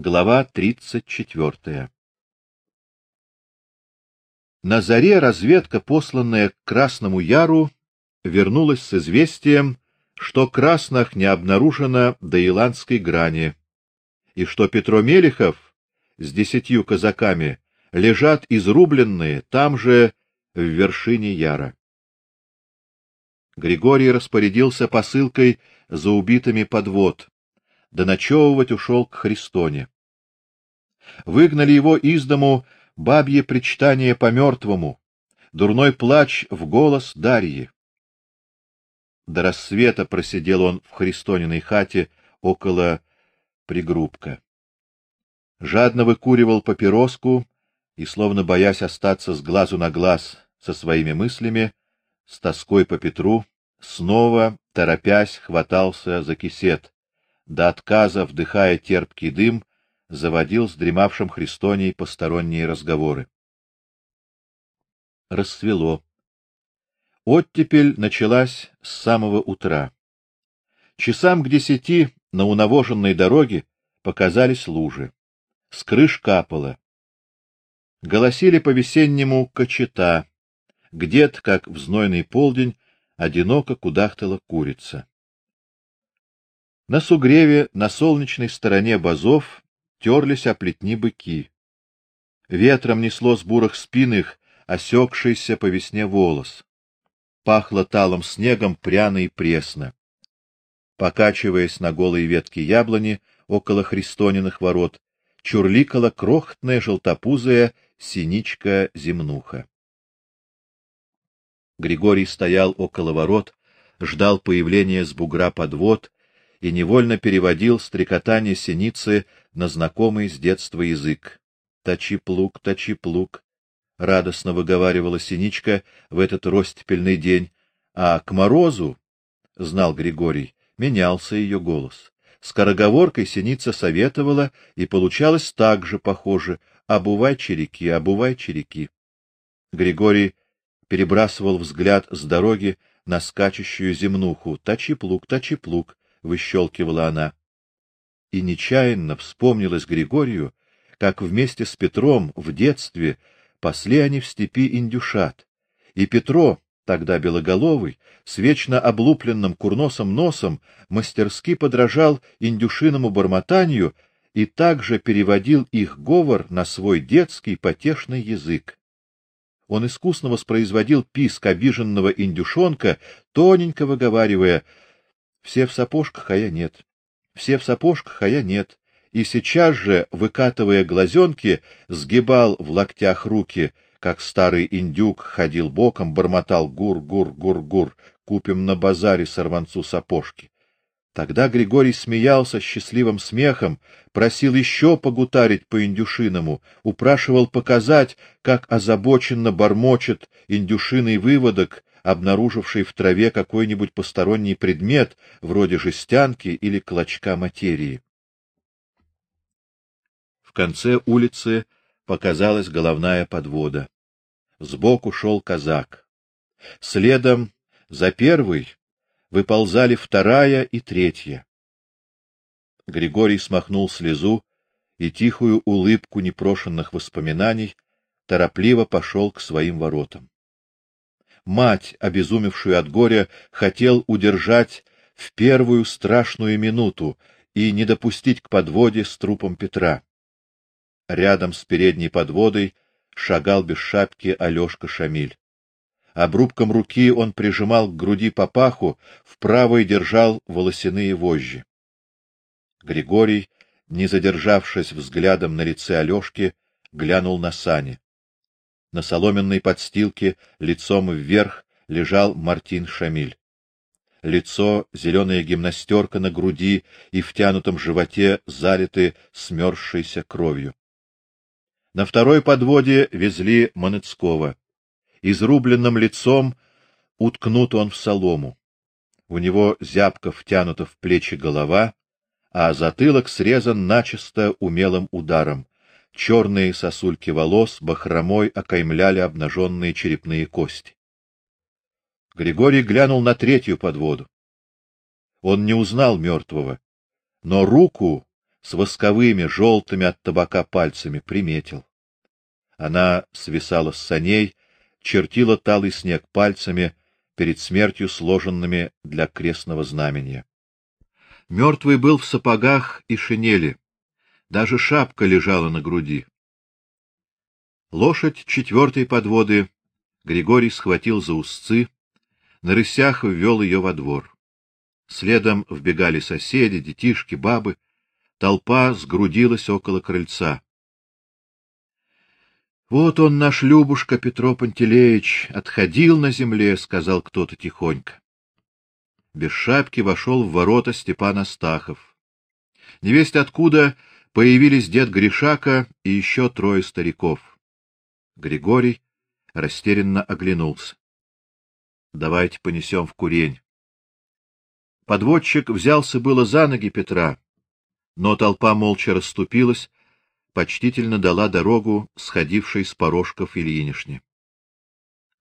Глава 34. На заре разведка, посланная к Красному Яру, вернулась с известием, что красных не обнаружено до Иландской грани, и что Петро Мелехов с десятью казаками лежат изрубленные там же в вершине Яра. Григорий распорядился посылкой за убитыми подвод, да ночевывать ушел к Христоне. Выгнали его из дому бабье причитание по мертвому, дурной плач в голос Дарьи. До рассвета просидел он в Христониной хате около пригрубка. Жадно выкуривал папироску и, словно боясь остаться с глазу на глаз со своими мыслями, с тоской по Петру, снова, торопясь, хватался за кисет, до отказа вдыхая терпкий дым, заводил с дремавшим Христоней посторонние разговоры. Рассвело. Оттепель началась с самого утра. Часам к десяти на унавоженной дороге показались лужи. С крыш капало. Голосили по-весеннему кочета. Где-то, как в знойный полдень, одиноко кудахтала курица. На сугреве на солнечной стороне базов терлись о плетни быки. Ветром несло с бурых спин их осекшийся по весне волос. Пахло талым снегом пряно и пресно. Покачиваясь на голой ветке яблони около Христониных ворот, чурликала крохотная желтопузая синичка-земнуха. Григорий стоял около ворот, ждал появления с бугра подвод и невольно переводил стрекотание синицы на знакомый с детства язык. Точи плуг, точи плуг, радостно выговаривала синичка в этот ростепельный день, а к морозу, знал Григорий, менялся ее голос. Скороговоркой синица советовала, и получалось так же похоже: обувай череки, обувай череки. Григорий перебрасывал взгляд с дороги на скачущую земнуху. Точи плуг, точи плуг, выщелкивала она. И нечаянно вспомнилось Григорию, как вместе с Петром в детстве пасли они в степи индюшат. И Петро, тогда белоголовый, с вечно облупленным курносым носом, мастерски подражал индюшиному бормотанию и также переводил их говор на свой детский потешный язык. Он искусно воспроизводил писк обиженного индюшонка, тоненько выговаривая: все в сапожках, а я нет. Все в сапожках, а я нет. И сейчас же, выкатывая глазенки, сгибал в локтях руки, как старый индюк ходил боком, бормотал гур-гур-гур-гур, купим на базаре сорванцу сапожки. Тогда Григорий смеялся счастливым смехом, просил еще погутарить по-индюшиному, упрашивал показать, как озабоченно бормочет индюшиный выводок, обнаруживший в траве какой-нибудь посторонний предмет, вроде жестянки или клочка материи. В конце улицы показалась головная подвода. Сбоку шел казак. Следом за первой выползали вторая и третья. Григорий смахнул слезу и тихую улыбку непрошенных воспоминаний, торопливо пошел к своим воротам мать, обезумевшую от горя, хотел удержать в первую страшную минуту и не допустить к подводе с трупом Петра. Рядом с передней подводой шагал без шапки Алёшка Шамиль. Обрубком руки он прижимал к груди папаху, в правой держал волосяные вожжи. Григорий, не задержавшись взглядом на лице Алёшки, глянул на сани. На соломенной подстилке лицом вверх лежал Мартин Шамиль. Лицо, зеленая гимнастерка на груди и втянутом животе залиты смерзшейся кровью. На второй подводе везли Манецкого. Изрубленным лицом уткнут он в солому. У него зябко втянута в плечи голова, а затылок срезан начисто умелым ударом. Черные сосульки волос бахромой окаймляли обнаженные черепные кости. Григорий глянул на третью подводу. Он не узнал мертвого, но руку с восковыми, желтыми от табака пальцами, приметил. Она свисала с саней, чертила талый снег пальцами, перед смертью сложенными для крестного знамения. Мертвый был в сапогах и шинели. Даже шапка лежала на груди. Лошадь четвертой подводы Григорий схватил за узцы, на рысях ввел ее во двор. Следом вбегали соседи, детишки, бабы. Толпа сгрудилась около крыльца. Вот он наш Любушка Петро Пантелеич отходил на земле, сказал кто-то тихонько. Без шапки вошел в ворота Степан Астахов. Невесть откуда появились дед Гришака и еще трое стариков. Григорий растерянно оглянулся. Давайте понесем в курень. Подводчик взялся было за ноги Петра, но толпа молча расступилась, почтительно дала дорогу сходившей с порожков Ильинишне.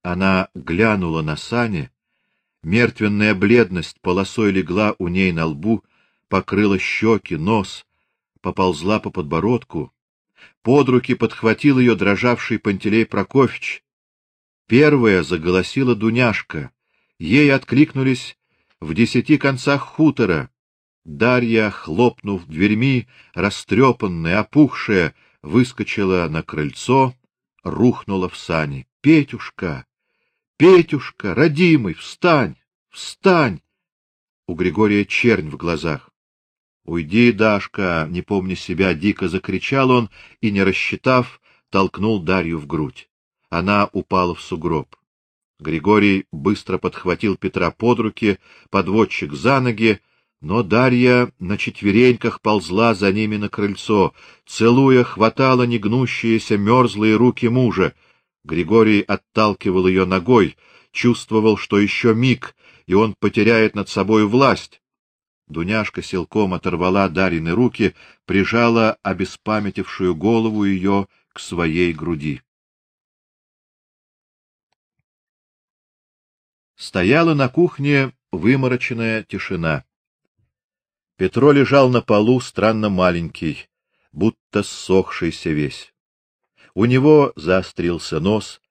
Она глянула на сани, мертвенная бледность полосой легла у ней на лбу, покрыла щеки, нос, поползла по подбородку. Под руки подхватил ее дрожавший Пантелей Прокофьевич. Первая заголосила Дуняшка. Ей откликнулись в десяти концах хутора. Дарья, хлопнув дверьми, растрепанная, опухшая, выскочила на крыльцо, рухнула в сани. Петюшка, Петюшка, родимый, встань, встань! У Григория чернь в глазах. Уйди, Дашка, не помня себя, дико закричал он и, не рассчитав, толкнул Дарью в грудь. Она упала в сугроб. Григорий быстро подхватил Петра под руки, подводчик за ноги, но Дарья на четвереньках ползла за ними на крыльцо, целуя хватала негнущиеся мерзлые руки мужа. Григорий отталкивал ее ногой, чувствовал, что еще миг, и он потеряет над собой власть. Дуняшка силком оторвала Дарины руки, прижала обеспамятившую голову ее к своей груди. Стояла на кухне вымороченная тишина. Петро лежал на полу, странно маленький, будто ссохшийся весь. У него заострился нос,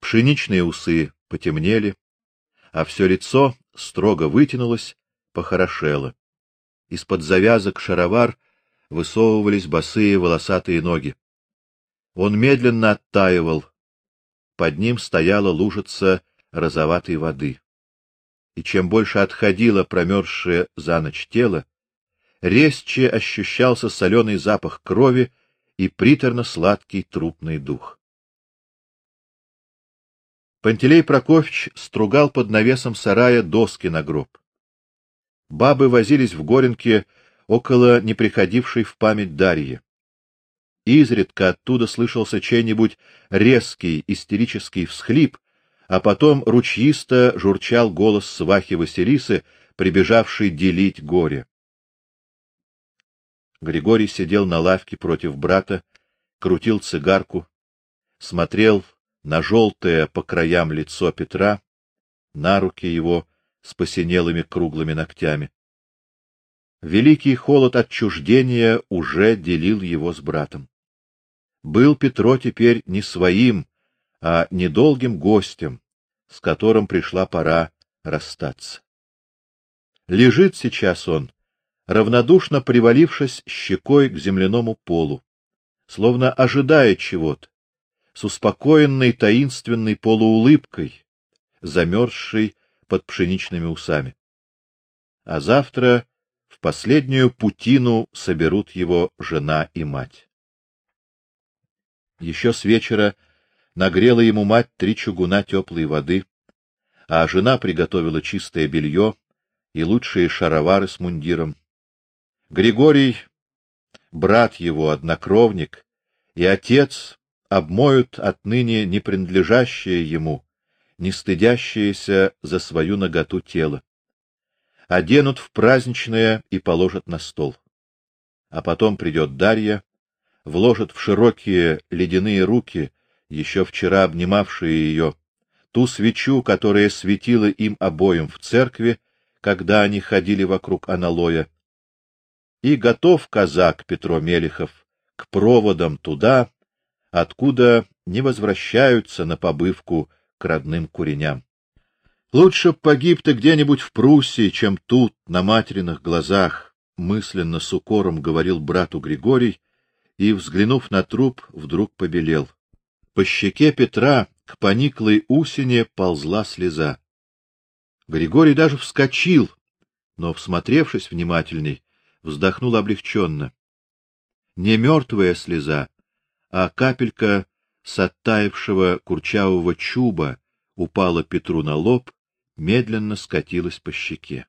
пшеничные усы потемнели, а все лицо строго вытянулось, похорошело. Из-под завязок шаровар высовывались босые волосатые ноги. Он медленно оттаивал. Под ним стояла лужица розоватой воды. И чем больше отходило промерзшее за ночь тело, резче ощущался соленый запах крови и приторно-сладкий трупный дух. Пантелей Прокофьевич стругал под навесом сарая доски на гроб. Бабы возились в горенке около неприходившей в память Дарьи. Изредка оттуда слышался чей-нибудь резкий истерический всхлип, а потом ручьисто журчал голос свахи Василисы, прибежавшей делить горе. Григорий сидел на лавке против брата, крутил цигарку, смотрел на желтое по краям лицо Петра, на руки его с посинелыми круглыми ногтями. Великий холод отчуждения уже делил его с братом. Был Петро теперь не своим, а недолгим гостем, с которым пришла пора расстаться. Лежит сейчас он, равнодушно привалившись щекой к земляному полу, словно ожидая чего-то, с успокоенной таинственной полуулыбкой, замерзшей под пшеничными усами. А завтра в последнюю путину соберут его жена и мать. Еще с вечера нагрела ему мать три чугуна теплой воды, а жена приготовила чистое белье и лучшие шаровары с мундиром. Григорий, брат его, однокровник, и отец обмоют отныне не принадлежащее ему, не стыдящееся за свою наготу тело. Оденут в праздничное и положат на стол. А потом придет Дарья, вложит в широкие ледяные руки, еще вчера обнимавшие ее, ту свечу, которая светила им обоим в церкви, когда они ходили вокруг аналоя, и готов казак Петро Мелехов к проводам туда, откуда не возвращаются на побывку родным куреням. Лучше б погиб ты где-нибудь в Пруссии, чем тут, на материных глазах, мысленно с укором говорил брату Григорий и, взглянув на труп, вдруг побелел. По щеке Петра к пониклой усине ползла слеза. Григорий даже вскочил, но, всмотревшись внимательней, вздохнул облегченно. Не мертвая слеза, а капелька с оттаившего курчавого чуба упала Петру на лоб, медленно скатилась по щеке.